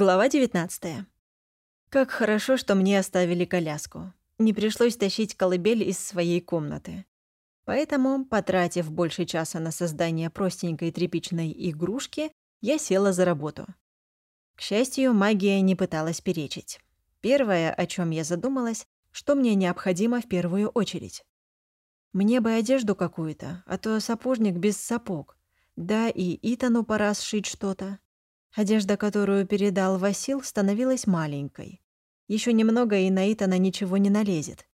Глава 19. Как хорошо, что мне оставили коляску. Не пришлось тащить колыбель из своей комнаты. Поэтому, потратив больше часа на создание простенькой тряпичной игрушки, я села за работу. К счастью, магия не пыталась перечить. Первое, о чем я задумалась, что мне необходимо в первую очередь. Мне бы одежду какую-то, а то сапожник без сапог. Да и Итану пора сшить что-то. Одежда, которую передал Васил, становилась маленькой. Еще немного, и на Итана ничего не налезет.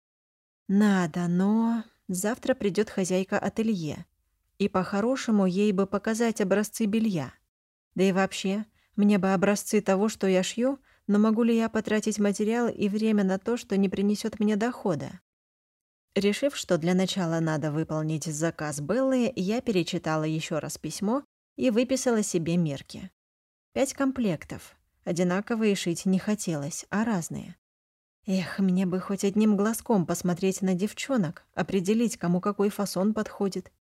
Надо, но... Завтра придет хозяйка ателье. И по-хорошему ей бы показать образцы белья. Да и вообще, мне бы образцы того, что я шью, но могу ли я потратить материал и время на то, что не принесет мне дохода? Решив, что для начала надо выполнить заказ Беллы, я перечитала еще раз письмо и выписала себе мерки. Пять комплектов. Одинаковые шить не хотелось, а разные. Эх, мне бы хоть одним глазком посмотреть на девчонок, определить, кому какой фасон подходит.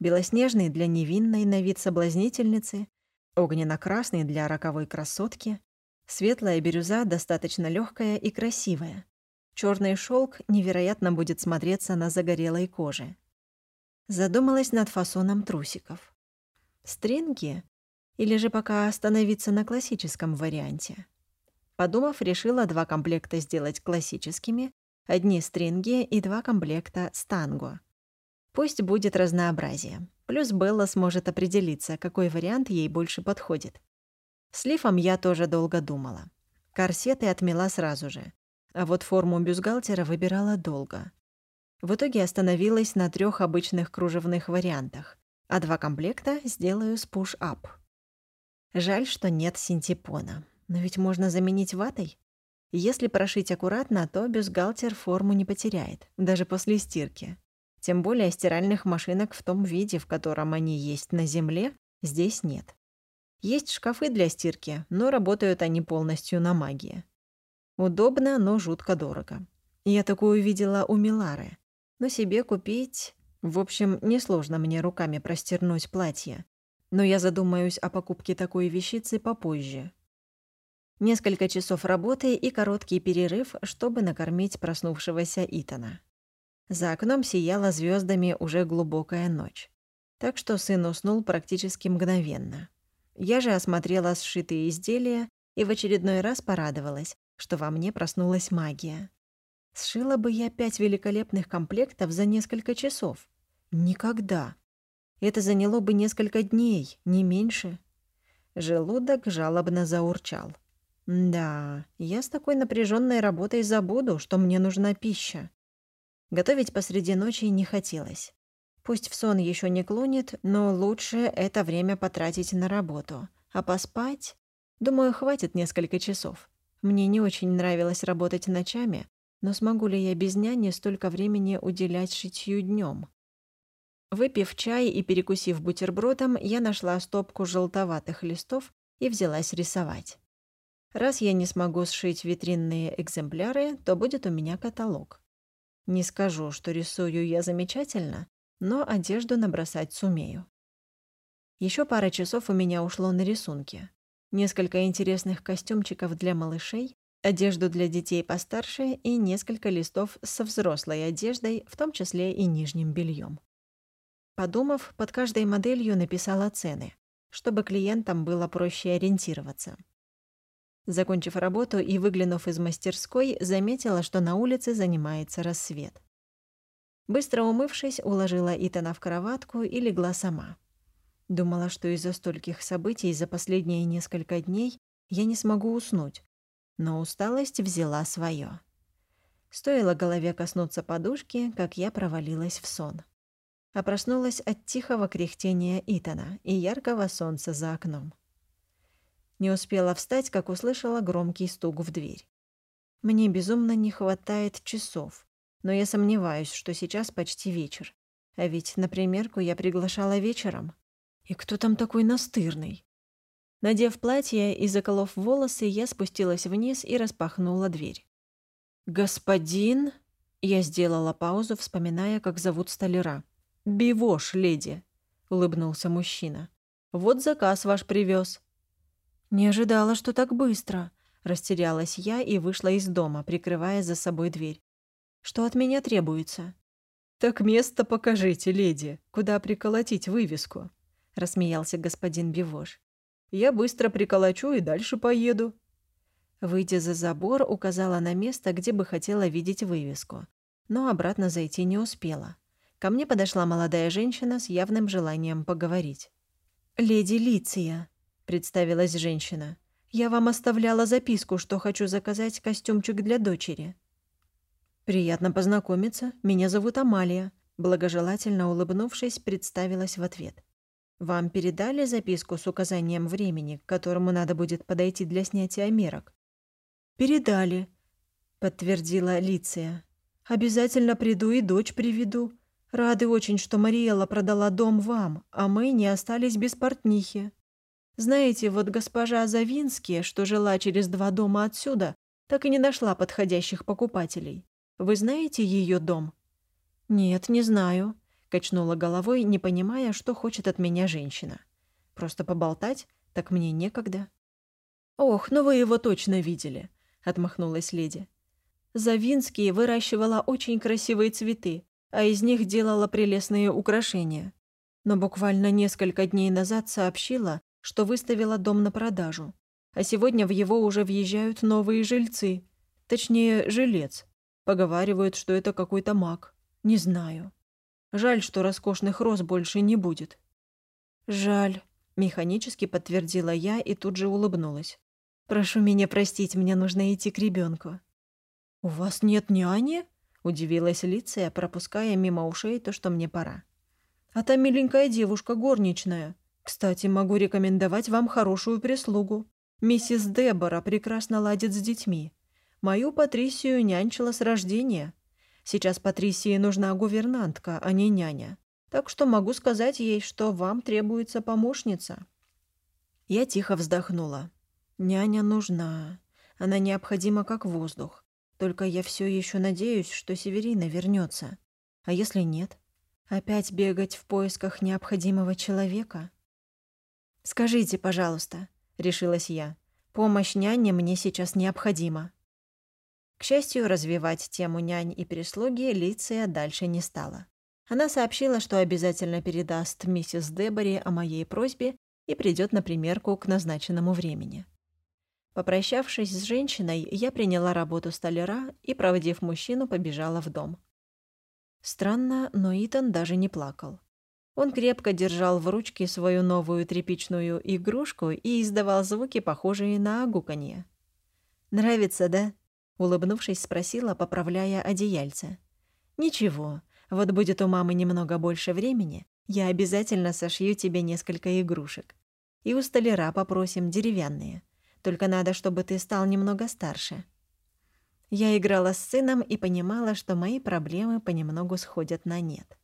Белоснежный для невинной на вид соблазнительницы, огненно-красный для роковой красотки, светлая бирюза достаточно легкая и красивая. Черный шелк невероятно будет смотреться на загорелой коже. Задумалась над фасоном трусиков. Стринги или же пока остановиться на классическом варианте? Подумав, решила два комплекта сделать классическими, одни стринги и два комплекта с танго. Пусть будет разнообразие. Плюс Белла сможет определиться, какой вариант ей больше подходит. С лифом я тоже долго думала. Корсеты отмела сразу же. А вот форму бюстгальтера выбирала долго. В итоге остановилась на трех обычных кружевных вариантах, а два комплекта сделаю с push-up. Жаль, что нет синтепона. Но ведь можно заменить ватой. Если прошить аккуратно, то бюстгальтер форму не потеряет, даже после стирки. Тем более стиральных машинок в том виде, в котором они есть на Земле, здесь нет. Есть шкафы для стирки, но работают они полностью на магии. Удобно, но жутко дорого. Я такую видела у Милары. Но себе купить... В общем, несложно мне руками простернуть платье, но я задумаюсь о покупке такой вещицы попозже. Несколько часов работы и короткий перерыв, чтобы накормить проснувшегося Итана. За окном сияла звездами уже глубокая ночь. Так что сын уснул практически мгновенно. Я же осмотрела сшитые изделия и в очередной раз порадовалась, что во мне проснулась магия. Сшила бы я пять великолепных комплектов за несколько часов. Никогда. Это заняло бы несколько дней, не меньше. Желудок жалобно заурчал. Да, я с такой напряженной работой забуду, что мне нужна пища. Готовить посреди ночи не хотелось. Пусть в сон еще не клонит, но лучше это время потратить на работу. А поспать? Думаю, хватит несколько часов. Мне не очень нравилось работать ночами, но смогу ли я без няни столько времени уделять шитью днем? Выпив чай и перекусив бутербродом, я нашла стопку желтоватых листов и взялась рисовать. Раз я не смогу сшить витринные экземпляры, то будет у меня каталог. Не скажу, что рисую я замечательно, но одежду набросать сумею. Еще пара часов у меня ушло на рисунки. Несколько интересных костюмчиков для малышей, одежду для детей постарше и несколько листов со взрослой одеждой, в том числе и нижним бельем. Подумав, под каждой моделью написала цены, чтобы клиентам было проще ориентироваться. Закончив работу и выглянув из мастерской, заметила, что на улице занимается рассвет. Быстро умывшись, уложила Итана в кроватку и легла сама. Думала, что из-за стольких событий за последние несколько дней я не смогу уснуть, но усталость взяла свое. Стоило голове коснуться подушки, как я провалилась в сон а проснулась от тихого кряхтения Итана и яркого солнца за окном. Не успела встать, как услышала громкий стук в дверь. Мне безумно не хватает часов, но я сомневаюсь, что сейчас почти вечер. А ведь на примерку я приглашала вечером. И кто там такой настырный? Надев платье и заколов волосы, я спустилась вниз и распахнула дверь. «Господин...» Я сделала паузу, вспоминая, как зовут столяра. «Бивош, леди», — улыбнулся мужчина. «Вот заказ ваш привез. «Не ожидала, что так быстро», — растерялась я и вышла из дома, прикрывая за собой дверь. «Что от меня требуется?» «Так место покажите, леди, куда приколотить вывеску», — рассмеялся господин Бивош. «Я быстро приколочу и дальше поеду». Выйдя за забор, указала на место, где бы хотела видеть вывеску, но обратно зайти не успела. Ко мне подошла молодая женщина с явным желанием поговорить. «Леди Лиция», — представилась женщина, — «я вам оставляла записку, что хочу заказать костюмчик для дочери». «Приятно познакомиться. Меня зовут Амалия», — благожелательно улыбнувшись, представилась в ответ. «Вам передали записку с указанием времени, к которому надо будет подойти для снятия мерок?» «Передали», — подтвердила Лиция. «Обязательно приду и дочь приведу. Рады очень, что Мариэла продала дом вам, а мы не остались без портнихи. Знаете, вот госпожа Завинские, что жила через два дома отсюда, так и не нашла подходящих покупателей. Вы знаете ее дом?» «Нет, не знаю», — качнула головой, не понимая, что хочет от меня женщина. «Просто поболтать? Так мне некогда». «Ох, ну вы его точно видели отмахнулась леди. Завинский выращивала очень красивые цветы, а из них делала прелестные украшения. Но буквально несколько дней назад сообщила, что выставила дом на продажу. А сегодня в его уже въезжают новые жильцы. Точнее, жилец. Поговаривают, что это какой-то маг. Не знаю. Жаль, что роскошных роз больше не будет. Жаль, механически подтвердила я и тут же улыбнулась. Прошу меня простить, мне нужно идти к ребенку. «У вас нет няни?» — удивилась Лиция, пропуская мимо ушей то, что мне пора. «А та миленькая девушка горничная. Кстати, могу рекомендовать вам хорошую прислугу. Миссис Дебора прекрасно ладит с детьми. Мою Патрисию нянчила с рождения. Сейчас Патрисии нужна гувернантка, а не няня. Так что могу сказать ей, что вам требуется помощница». Я тихо вздохнула. Няня нужна. Она необходима как воздух. Только я все еще надеюсь, что Северина вернется. А если нет? Опять бегать в поисках необходимого человека? «Скажите, пожалуйста», — решилась я, — «помощь няне мне сейчас необходима». К счастью, развивать тему нянь и прислуги Лиция дальше не стала. Она сообщила, что обязательно передаст миссис Дебори о моей просьбе и придет на примерку к назначенному времени. Попрощавшись с женщиной, я приняла работу столяра и, проводив мужчину, побежала в дом. Странно, но Итан даже не плакал. Он крепко держал в ручке свою новую тряпичную игрушку и издавал звуки, похожие на огуканье. «Нравится, да?» — улыбнувшись, спросила, поправляя одеяльце. «Ничего, вот будет у мамы немного больше времени, я обязательно сошью тебе несколько игрушек. И у столяра попросим деревянные. Только надо, чтобы ты стал немного старше». Я играла с сыном и понимала, что мои проблемы понемногу сходят на нет.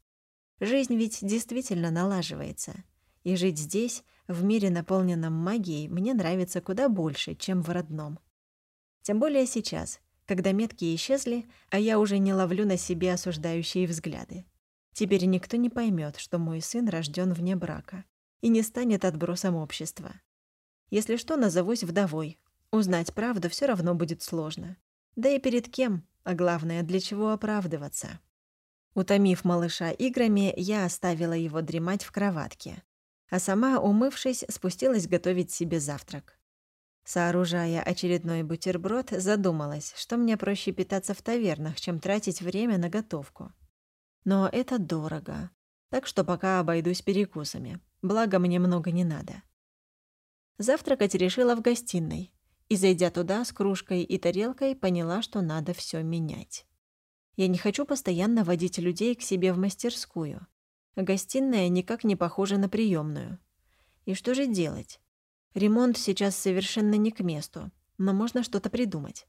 Жизнь ведь действительно налаживается. И жить здесь, в мире, наполненном магией, мне нравится куда больше, чем в родном. Тем более сейчас, когда метки исчезли, а я уже не ловлю на себе осуждающие взгляды. Теперь никто не поймет, что мой сын рожден вне брака и не станет отбросом общества. Если что, назовусь вдовой. Узнать правду все равно будет сложно. Да и перед кем, а главное, для чего оправдываться. Утомив малыша играми, я оставила его дремать в кроватке, а сама, умывшись, спустилась готовить себе завтрак. Сооружая очередной бутерброд, задумалась, что мне проще питаться в тавернах, чем тратить время на готовку. Но это дорого, так что пока обойдусь перекусами, благо мне много не надо. Завтракать решила в гостиной. И, зайдя туда с кружкой и тарелкой, поняла, что надо все менять. Я не хочу постоянно водить людей к себе в мастерскую. Гостиная никак не похожа на приемную. И что же делать? Ремонт сейчас совершенно не к месту, но можно что-то придумать.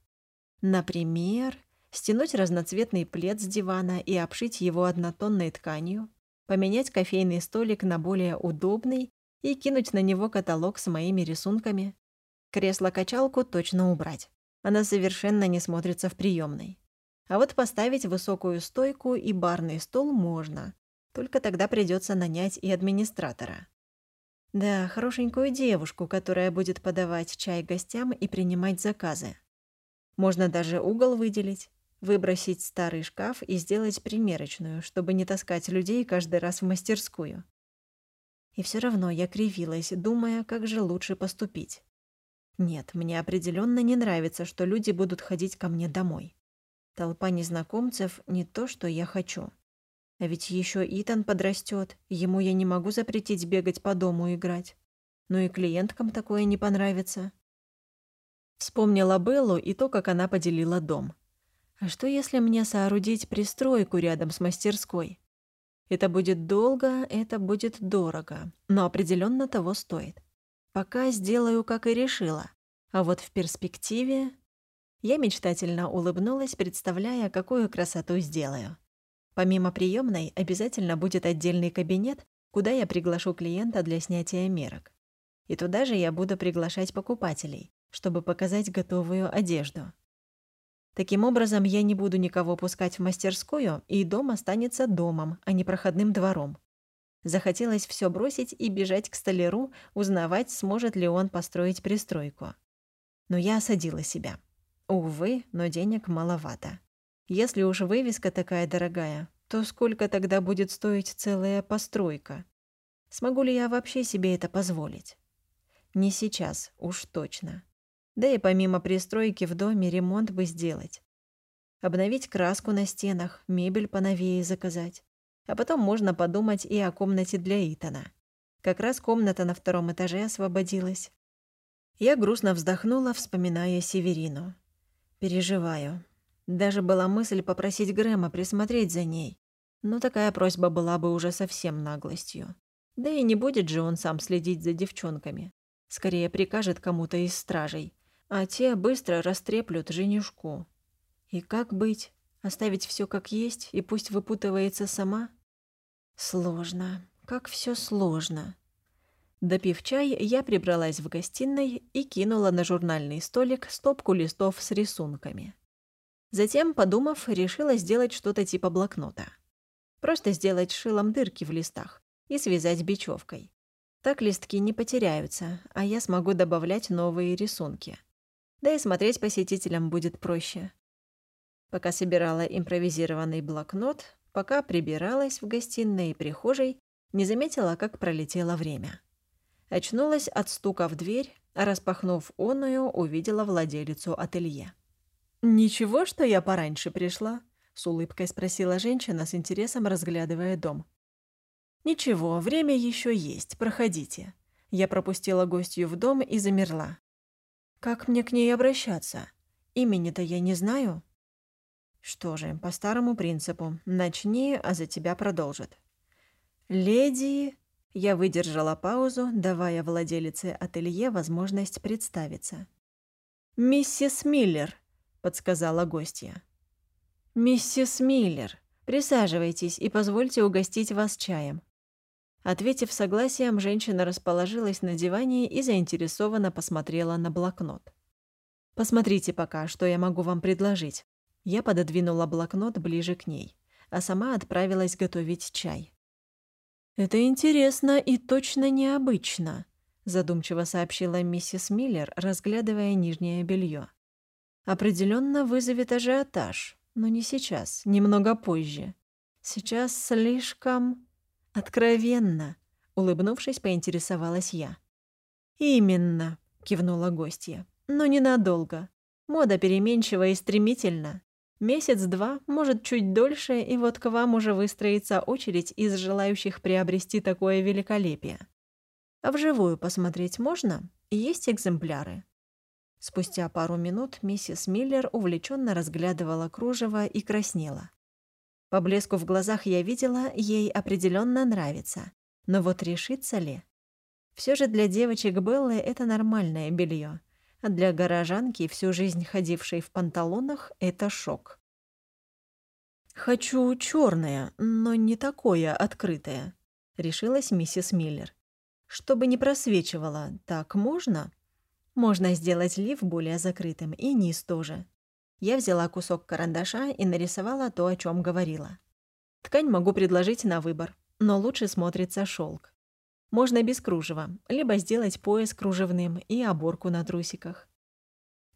Например, стянуть разноцветный плед с дивана и обшить его однотонной тканью, поменять кофейный столик на более удобный и кинуть на него каталог с моими рисунками. Кресло-качалку точно убрать. Она совершенно не смотрится в приемной. А вот поставить высокую стойку и барный стол можно. Только тогда придется нанять и администратора. Да, хорошенькую девушку, которая будет подавать чай гостям и принимать заказы. Можно даже угол выделить, выбросить старый шкаф и сделать примерочную, чтобы не таскать людей каждый раз в мастерскую. И все равно я кривилась, думая, как же лучше поступить. Нет, мне определенно не нравится, что люди будут ходить ко мне домой. Толпа незнакомцев — не то, что я хочу. А ведь еще Итан подрастет, ему я не могу запретить бегать по дому играть. Но и клиенткам такое не понравится. Вспомнила Беллу и то, как она поделила дом. А что, если мне соорудить пристройку рядом с мастерской? Это будет долго, это будет дорого, но определенно того стоит. Пока сделаю, как и решила. А вот в перспективе... Я мечтательно улыбнулась, представляя, какую красоту сделаю. Помимо приемной обязательно будет отдельный кабинет, куда я приглашу клиента для снятия мерок. И туда же я буду приглашать покупателей, чтобы показать готовую одежду. Таким образом, я не буду никого пускать в мастерскую, и дом останется домом, а не проходным двором. Захотелось все бросить и бежать к столяру, узнавать, сможет ли он построить пристройку. Но я осадила себя. Увы, но денег маловато. Если уж вывеска такая дорогая, то сколько тогда будет стоить целая постройка? Смогу ли я вообще себе это позволить? Не сейчас, уж точно. Да и помимо пристройки в доме ремонт бы сделать. Обновить краску на стенах, мебель поновее заказать. А потом можно подумать и о комнате для Итана. Как раз комната на втором этаже освободилась. Я грустно вздохнула, вспоминая Северину. Переживаю. Даже была мысль попросить Грэма присмотреть за ней. Но такая просьба была бы уже совсем наглостью. Да и не будет же он сам следить за девчонками. Скорее прикажет кому-то из стражей, а те быстро растреплют женишку. И как быть? Оставить все как есть и пусть выпутывается сама? Сложно. Как все сложно. Допив чай, я прибралась в гостиной и кинула на журнальный столик стопку листов с рисунками. Затем, подумав, решила сделать что-то типа блокнота. Просто сделать шилом дырки в листах и связать бечевкой. Так листки не потеряются, а я смогу добавлять новые рисунки. Да и смотреть посетителям будет проще. Пока собирала импровизированный блокнот, пока прибиралась в гостиной и прихожей, не заметила, как пролетело время. Очнулась от стука в дверь, а распахнув оную, увидела владелицу ателье. «Ничего, что я пораньше пришла?» — с улыбкой спросила женщина, с интересом разглядывая дом. «Ничего, время еще есть, проходите». Я пропустила гостью в дом и замерла. «Как мне к ней обращаться? Имени-то я не знаю». «Что же, по старому принципу. Начни, а за тебя продолжат». «Леди...» Я выдержала паузу, давая владелице ателье возможность представиться. «Миссис Миллер», — подсказала гостья. «Миссис Миллер, присаживайтесь и позвольте угостить вас чаем». Ответив согласием, женщина расположилась на диване и заинтересованно посмотрела на блокнот. «Посмотрите пока, что я могу вам предложить». Я пододвинула блокнот ближе к ней, а сама отправилась готовить чай. «Это интересно и точно необычно», — задумчиво сообщила миссис Миллер, разглядывая нижнее белье. «Определенно вызовет ажиотаж, но не сейчас, немного позже. Сейчас слишком откровенно», — улыбнувшись, поинтересовалась я. «Именно», — кивнула гостья, — «но ненадолго. Мода переменчива и стремительна. Месяц-два, может, чуть дольше, и вот к вам уже выстроится очередь из желающих приобрести такое великолепие. А вживую посмотреть можно? Есть экземпляры. Спустя пару минут миссис Миллер увлеченно разглядывала кружево и краснела. По блеску в глазах я видела, ей определенно нравится. Но вот решится ли? Все же для девочек Беллы это нормальное белье а для горожанки, всю жизнь ходившей в панталонах, это шок. «Хочу черное, но не такое открытое», — решилась миссис Миллер. «Чтобы не просвечивало, так можно?» «Можно сделать лиф более закрытым, и низ тоже». Я взяла кусок карандаша и нарисовала то, о чем говорила. Ткань могу предложить на выбор, но лучше смотрится шелк. Можно без кружева, либо сделать пояс кружевным и оборку на трусиках.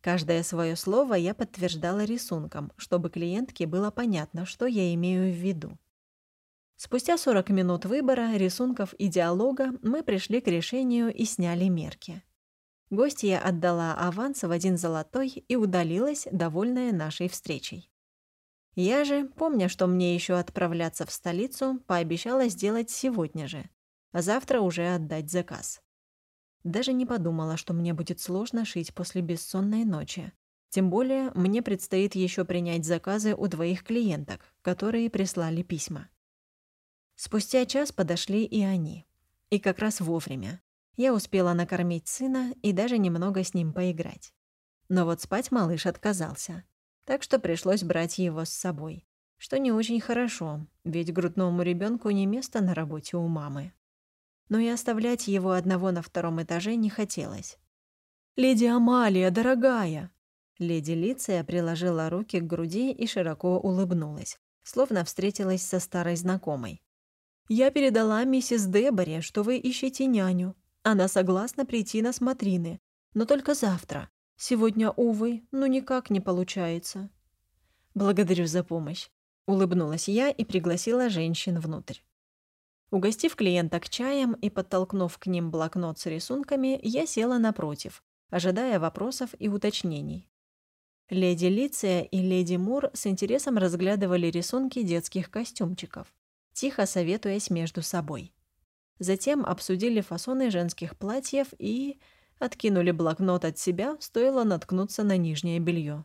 Каждое свое слово я подтверждала рисунком, чтобы клиентке было понятно, что я имею в виду. Спустя 40 минут выбора, рисунков и диалога мы пришли к решению и сняли мерки. Гостья отдала аванс в один золотой и удалилась, довольная нашей встречей. Я же, помня, что мне еще отправляться в столицу, пообещала сделать сегодня же, а завтра уже отдать заказ. Даже не подумала, что мне будет сложно шить после бессонной ночи. Тем более мне предстоит еще принять заказы у двоих клиенток, которые прислали письма. Спустя час подошли и они. И как раз вовремя. Я успела накормить сына и даже немного с ним поиграть. Но вот спать малыш отказался. Так что пришлось брать его с собой. Что не очень хорошо, ведь грудному ребенку не место на работе у мамы. Но и оставлять его одного на втором этаже не хотелось. «Леди Амалия, дорогая!» Леди Лиция приложила руки к груди и широко улыбнулась, словно встретилась со старой знакомой. Я передала миссис Деборе, что вы ищете няню. Она согласна прийти на смотрины, но только завтра. Сегодня, увы, ну никак не получается. Благодарю за помощь. Улыбнулась я и пригласила женщин внутрь. Угостив клиенток чаем и подтолкнув к ним блокнот с рисунками, я села напротив, ожидая вопросов и уточнений. Леди Лиция и леди Мур с интересом разглядывали рисунки детских костюмчиков тихо советуясь между собой. Затем обсудили фасоны женских платьев и откинули блокнот от себя, стоило наткнуться на нижнее белье.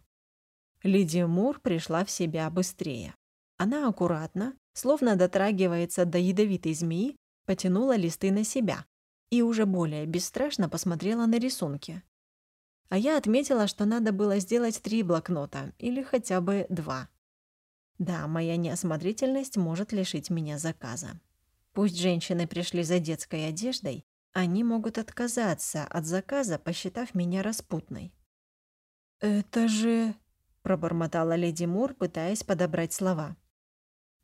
Лидия Мур пришла в себя быстрее. Она аккуратно, словно дотрагивается до ядовитой змеи, потянула листы на себя и уже более бесстрашно посмотрела на рисунки. А я отметила, что надо было сделать три блокнота или хотя бы два. Да, моя неосмотрительность может лишить меня заказа. Пусть женщины пришли за детской одеждой, они могут отказаться от заказа, посчитав меня распутной. «Это же...» — пробормотала леди Мур, пытаясь подобрать слова.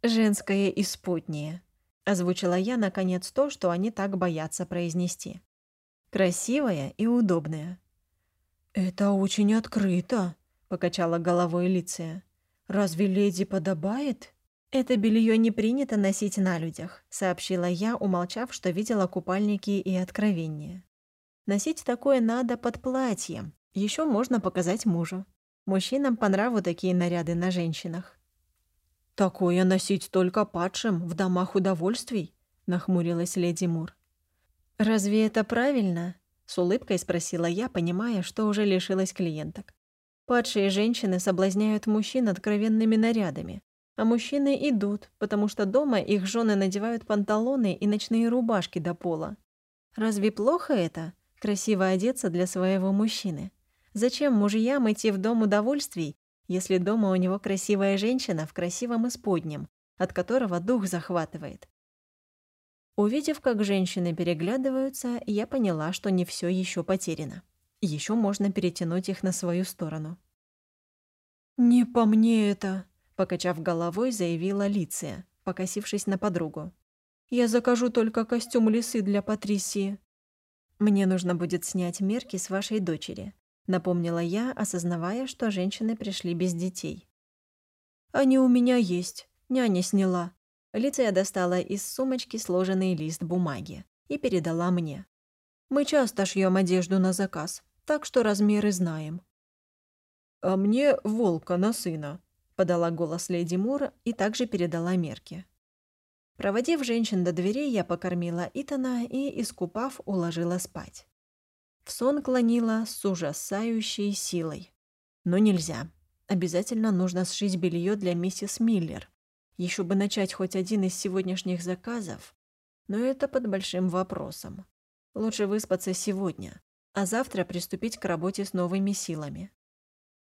«Женское испутнее», — озвучила я, наконец, то, что они так боятся произнести. «Красивое и удобное». «Это очень открыто», — покачала головой Лиция. «Разве леди подобает?» «Это белье не принято носить на людях», — сообщила я, умолчав, что видела купальники и откровения. «Носить такое надо под платьем. Еще можно показать мужу. Мужчинам по нраву такие наряды на женщинах». «Такое носить только падшим в домах удовольствий», — нахмурилась леди Мур. «Разве это правильно?» — с улыбкой спросила я, понимая, что уже лишилась клиенток. Падшие женщины соблазняют мужчин откровенными нарядами, а мужчины идут, потому что дома их жены надевают панталоны и ночные рубашки до пола. Разве плохо это? Красиво одеться для своего мужчины. Зачем мужьям идти в дом удовольствий, если дома у него красивая женщина в красивом исподнем, от которого дух захватывает? Увидев, как женщины переглядываются, я поняла, что не все еще потеряно. Еще можно перетянуть их на свою сторону. «Не по мне это», — покачав головой, заявила Лиция, покосившись на подругу. «Я закажу только костюм лисы для Патрисии». «Мне нужно будет снять мерки с вашей дочери», — напомнила я, осознавая, что женщины пришли без детей. «Они у меня есть. Няня сняла». Лиция достала из сумочки сложенный лист бумаги и передала мне. «Мы часто шьем одежду на заказ так что размеры знаем». «А мне волка на сына», — подала голос леди Мур и также передала мерки. Проводив женщин до дверей, я покормила Итана и, искупав, уложила спать. В сон клонила с ужасающей силой. Но нельзя. Обязательно нужно сшить белье для миссис Миллер. Еще бы начать хоть один из сегодняшних заказов. Но это под большим вопросом. Лучше выспаться сегодня а завтра приступить к работе с новыми силами.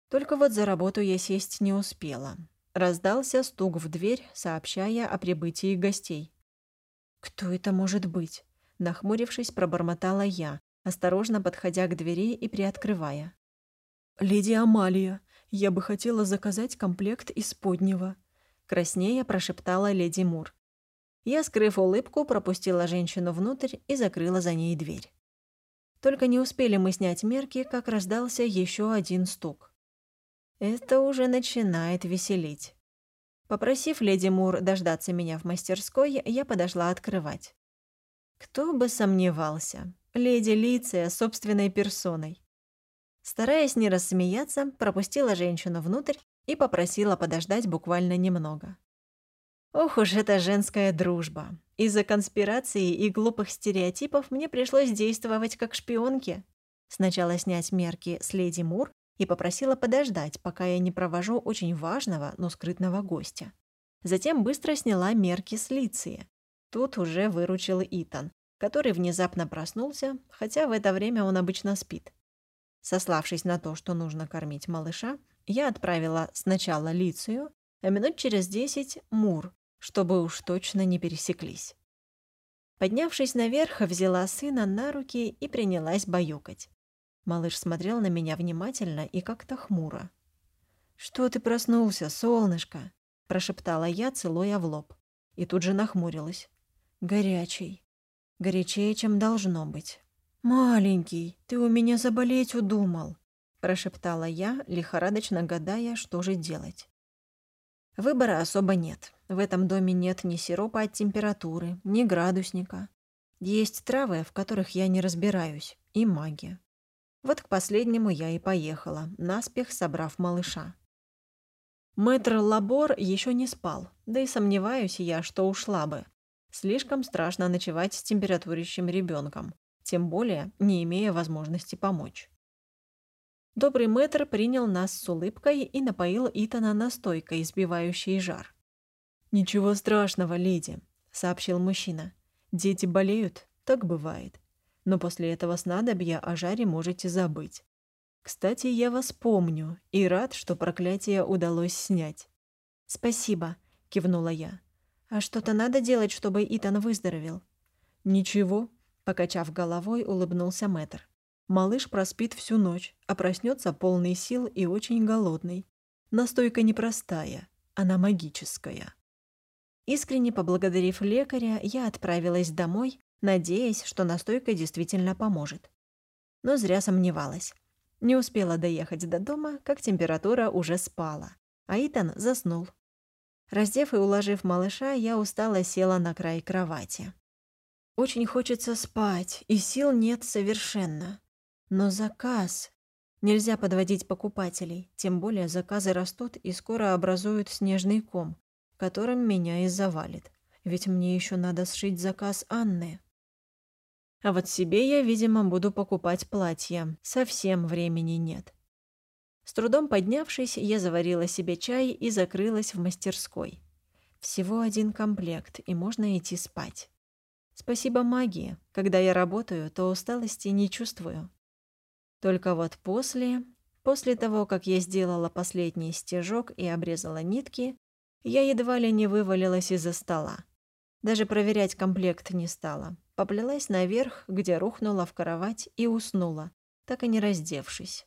Только вот за работу я сесть не успела. Раздался стук в дверь, сообщая о прибытии гостей. «Кто это может быть?» Нахмурившись, пробормотала я, осторожно подходя к двери и приоткрывая. «Леди Амалия, я бы хотела заказать комплект из поднего», краснея прошептала леди Мур. Я, скрыв улыбку, пропустила женщину внутрь и закрыла за ней дверь. Только не успели мы снять мерки, как раздался еще один стук. Это уже начинает веселить. Попросив леди Мур дождаться меня в мастерской, я подошла открывать. Кто бы сомневался, леди Лиция собственной персоной. Стараясь не рассмеяться, пропустила женщину внутрь и попросила подождать буквально немного. Ох уж эта женская дружба. Из-за конспирации и глупых стереотипов мне пришлось действовать как шпионке. Сначала снять мерки с леди Мур и попросила подождать, пока я не провожу очень важного, но скрытного гостя. Затем быстро сняла мерки с Лиции. Тут уже выручил Итан, который внезапно проснулся, хотя в это время он обычно спит. Сославшись на то, что нужно кормить малыша, я отправила сначала Лицию, а минут через десять — Мур, чтобы уж точно не пересеклись. Поднявшись наверх, взяла сына на руки и принялась баюкать. Малыш смотрел на меня внимательно и как-то хмуро. «Что ты проснулся, солнышко?» – прошептала я, целуя в лоб. И тут же нахмурилась. «Горячий. Горячее, чем должно быть». «Маленький, ты у меня заболеть удумал», – прошептала я, лихорадочно гадая, что же делать. Выбора особо нет. В этом доме нет ни сиропа от температуры, ни градусника. Есть травы, в которых я не разбираюсь, и магия. Вот к последнему я и поехала, наспех собрав малыша. Мэтр Лабор еще не спал, да и сомневаюсь я, что ушла бы. Слишком страшно ночевать с температурящим ребенком, тем более не имея возможности помочь. Добрый мэтр принял нас с улыбкой и напоил Итана настойкой, избивающей жар. «Ничего страшного, леди», — сообщил мужчина. «Дети болеют, так бывает но после этого снадобья о жаре можете забыть. Кстати, я вас помню и рад, что проклятие удалось снять». «Спасибо», — кивнула я. «А что-то надо делать, чтобы Итан выздоровел?» «Ничего», — покачав головой, улыбнулся мэтр. «Малыш проспит всю ночь, а проснется полный сил и очень голодный. Настойка непростая, она магическая». Искренне поблагодарив лекаря, я отправилась домой, надеясь, что настойка действительно поможет. Но зря сомневалась. Не успела доехать до дома, как температура уже спала, а Итан заснул. Раздев и уложив малыша, я устало села на край кровати. Очень хочется спать, и сил нет совершенно. Но заказ... Нельзя подводить покупателей, тем более заказы растут и скоро образуют снежный ком, которым меня и завалит. Ведь мне еще надо сшить заказ Анны. А вот себе я, видимо, буду покупать платье. Совсем времени нет. С трудом поднявшись, я заварила себе чай и закрылась в мастерской. Всего один комплект, и можно идти спать. Спасибо магии. Когда я работаю, то усталости не чувствую. Только вот после... После того, как я сделала последний стежок и обрезала нитки, я едва ли не вывалилась из-за стола. Даже проверять комплект не стала. Поплелась наверх, где рухнула в кровать и уснула, так и не раздевшись.